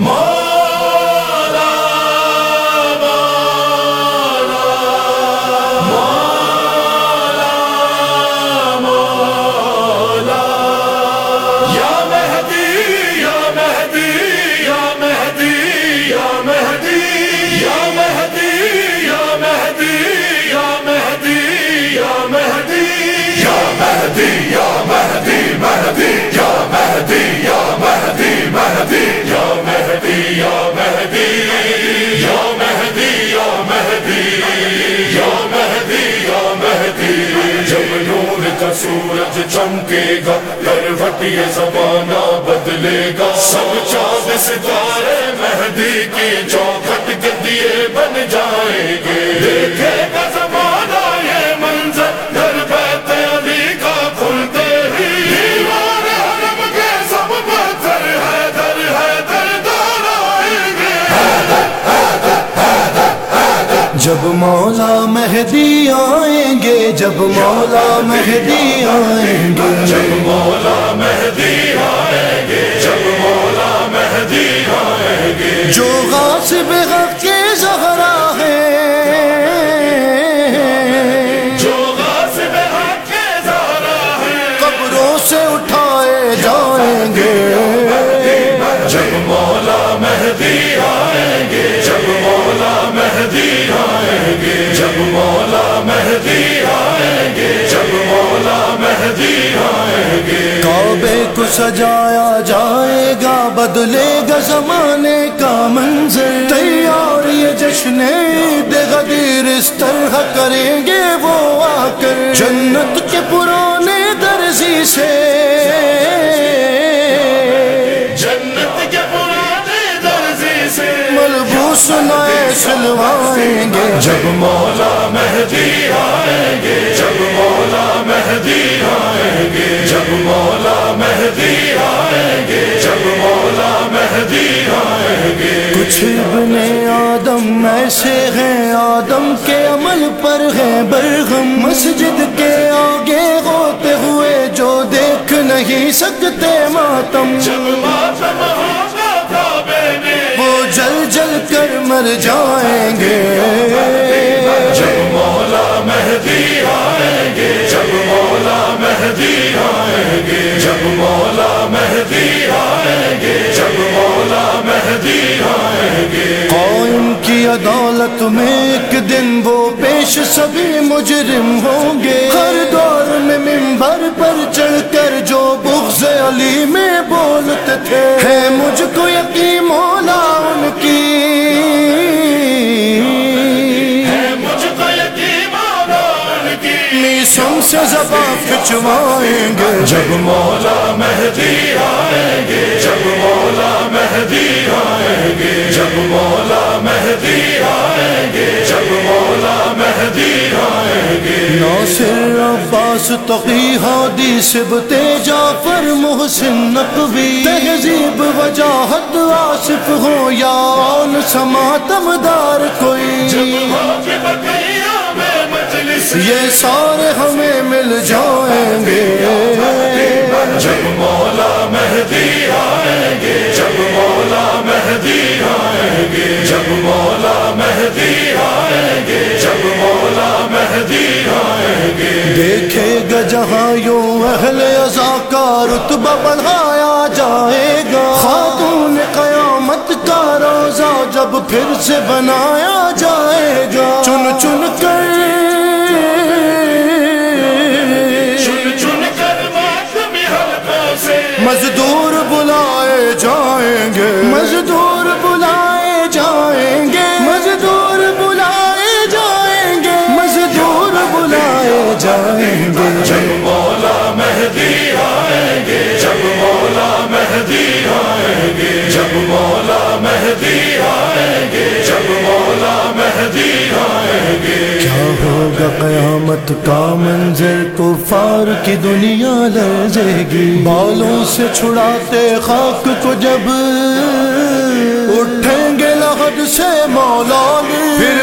سورج یہ زمانہ بدلے گا۔ سب چاند ستارے مہدی کی چوکھٹ کے دیے بن جائیں گے۔ دیکھے جب مولا مہدی آئیں گے جب مولا مہدی آئیں گے۔ جب مولا مہدی آئیں گے جب مولا مہدی آئیں گے۔ جو غاصب حق کو سجایا جائے گا بدلے گا زمانے کا منظر۔ تیار یہ جشن غدیر اس طرح کریں گے وہ آ کر۔ جنت کے پرانے درزی سے۔ جنت کے پرانے درزی سے۔ ملبوس نئے سلوائیں گے۔ جب مولا مہدی آئیں گے جب مولا مہدی آئیں گے جب مولا ایسے ہیں آدم کے عمل پر ہیں برہم مسجد کے آگے ہوتے ہوئے جو دیکھ نہیں سکتے ماتم۔ وہ جل جل کر مر جائیں گے۔ جب مولا مہدی آئیں گے۔ جب مولا مہدی آئیں گے۔ جب مولا عدالت میں ایک دن وہ پیش سبھی مجرم ہوں گے۔ ہر دور میں ممبر پر چڑھ کر جو بغض علی میں بولتے تھے۔ ہے مجھ کو یقین مولا ان کی۔ میسم سے زباں کھچوائیں گے۔ جب مولا مہدی آئیں گے جب مولا مہدی گے جب مولا مہدی آئیں گے جب مولا مہدی آئیں گے۔ ناصر عباس تقی ہادی سبت جعفر محسن نقوی۔ تہذیب وجاہت آصف ہو یا آن سماتم دار کوئی۔ میں مجلس یہ سارے ہمیں مل جائیں گے۔ جب مولا مہدی آئیں مہدی آئیں گے۔ جب مولا مہدی آئیں گے۔ دیکھے گا جہاں یوں اہل ازا کا رتبہ بڑھایا جائے گا۔ خاتون قیامت کا روزہ جب پھر سے بنایا جائے گا۔ چن چن کر جائیں گے۔ جب مولا مہدی آئیں گے جب مولا مہدی آئیں گے جب مولا مہدی آئیں گے جب مولا مہدی آئیں گے۔ کیا ہوگا قیامت کا منظر؟ کفار کی دنیا لرزے گی۔ بالوں سے چھڑاتے خاک کو جب اٹھیں گے لحد سے مولا پھر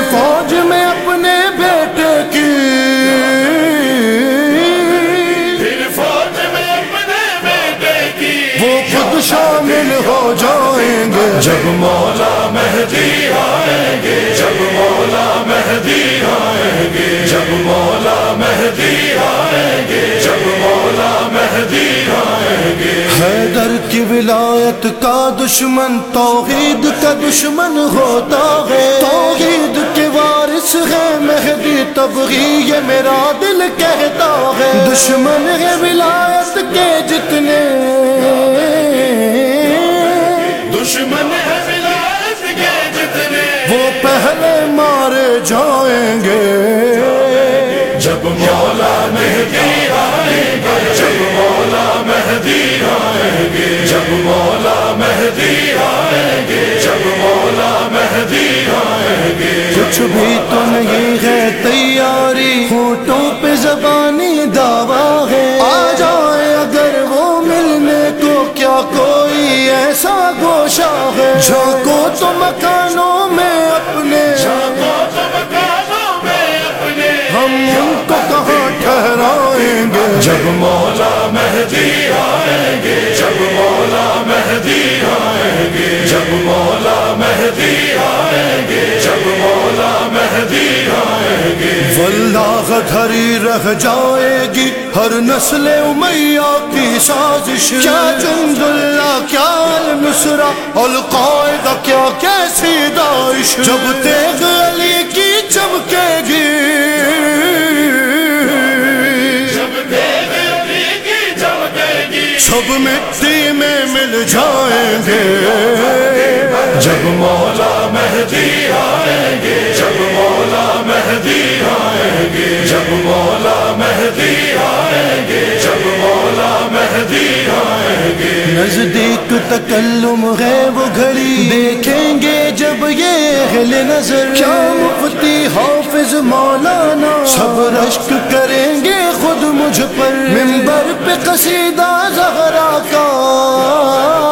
جب مولا مہدی آئیں گے، جب مولا مہدی آئیں گے، جب مولا مہدی آئیں گے، جب مولا مہدی آئیں گے۔ حیدر کی ولایت کا دشمن، توحید کا دشمن ہوتا ہے۔ توحید کے وارث ہے مہدی تبغی یہ میرا دل کہتا ہے۔ دشمن ہے ولایت کے جتنے۔ دشمن ہے ولایت کے جتنے۔ وہ پہلے مارے جائیں گے۔ جب مولا مہدی آئیں گے جب مولا مہدی آئیں گے جب مولا مہدی آئیں گے جب مولا جھانکو تو مکانوں میں اپنے۔ جاگو تو مکانوں میں اپنے۔ ہم ان کو کہاں ٹھہرائیں گے؟ جب مولا مہدی آئیں گے جب مولا مہدی آئیں گے۔ جب مولا گھری رہ جائے گی ہر نسل امیہ کی سازش کیا جند اللہ کیا النصرہ القاعدہ کیا کیسی داعش؟ جب تیغ علی کی چمکے گی۔ جب دیکھ علی کی چمکے گی۔ سب مٹی میں مل جائیں گے۔ جب مولا مہدی آئیں گے۔ مہدی آئیں گے جب مولا مہدی آئیں گے نزدیک تکلم ہے وہ گھڑی۔ دیکھیں گے جب یہ اہل نظر۔ کیا مفتی حافظ مولانا۔ سب رشک کریں گے خود مجھ پر۔ ممبر پہ قصیدہ زہرا کا۔